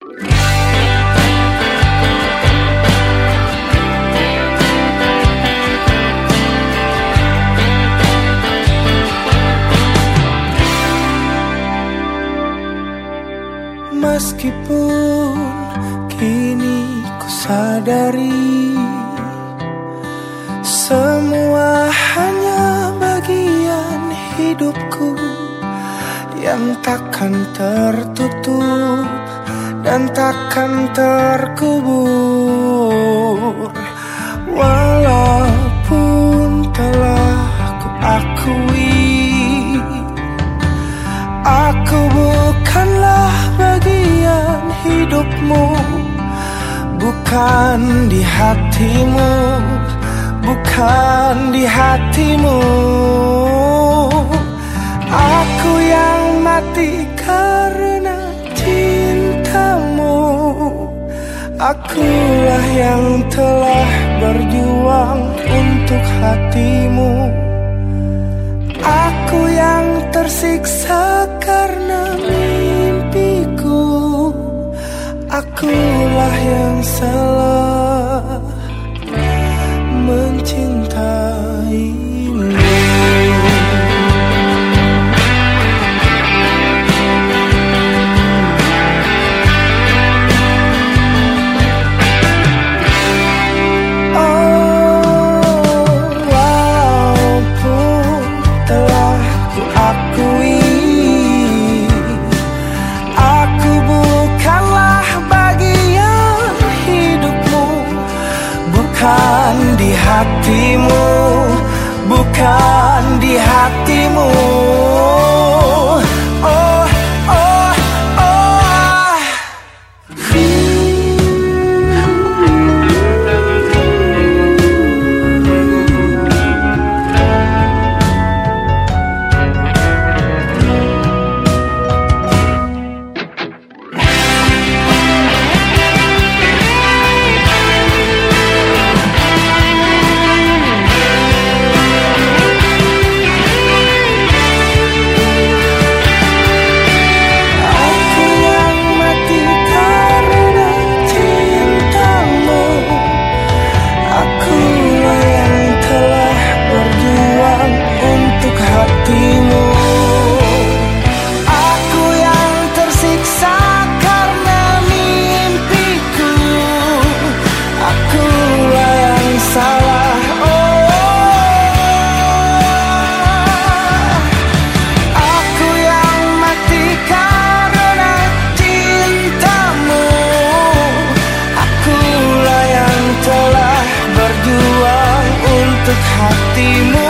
Meskipun kini ku sadari Semua hanya bagian hidupku Yang takkan tertutup dan takkan terkubur. Walaupun telah ku akui Aku bukanlah bagian hidupmu. Bukan di hatimu Bukan di hatimu. Aku yang mati karena cintamu Akulah yang telah berjuang untuk hatimu. Aku yang tersiksa karena mimpiku. Akulah yang hatimu Bukan di hatimu hatimu